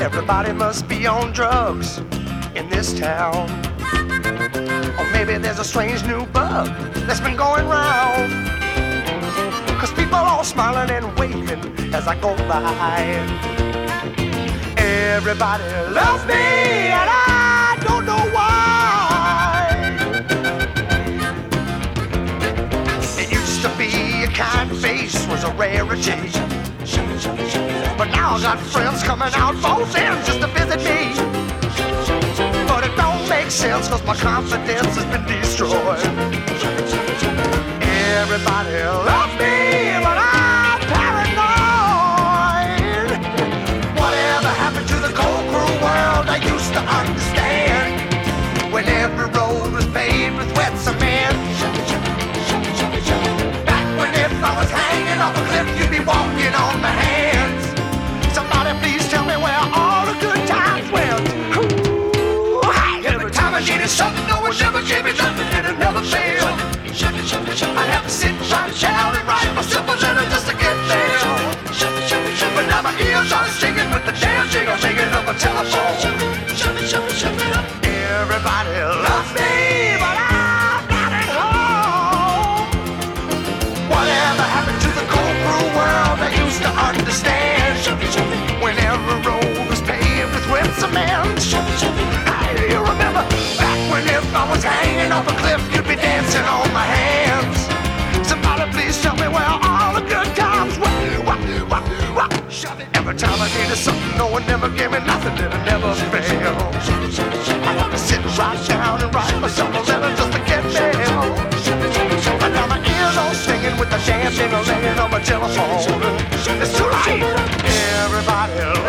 Everybody must be on drugs in this town. Or maybe there's a strange new bug that's been going round. Cause people all smiling and waving as I go by. Everybody loves me and I don't know why. It used to be a kind face was a rarity. I got friends coming out both ends just to visit me. But it don't make sense cause my confidence has been destroyed. Everybody loves me, something, no one ever gave me nothing, and it never failed. I'd have to sit, try to shout, and write myself a letter just to get there. But now my ears are singing with the damn jingle singing of a telephone. Everybody loves me, off a cliff, you'd be dancing on my hands. Somebody please tell me where all the good times went. Wah, wah, wah. Every time I needed something, no one ever gave me nothing, and it never failed. I had to sit right down and write myself a letter just to get mail. But now my ears all singing with the damn jingle ringing on my telephone. It's too late. Everybody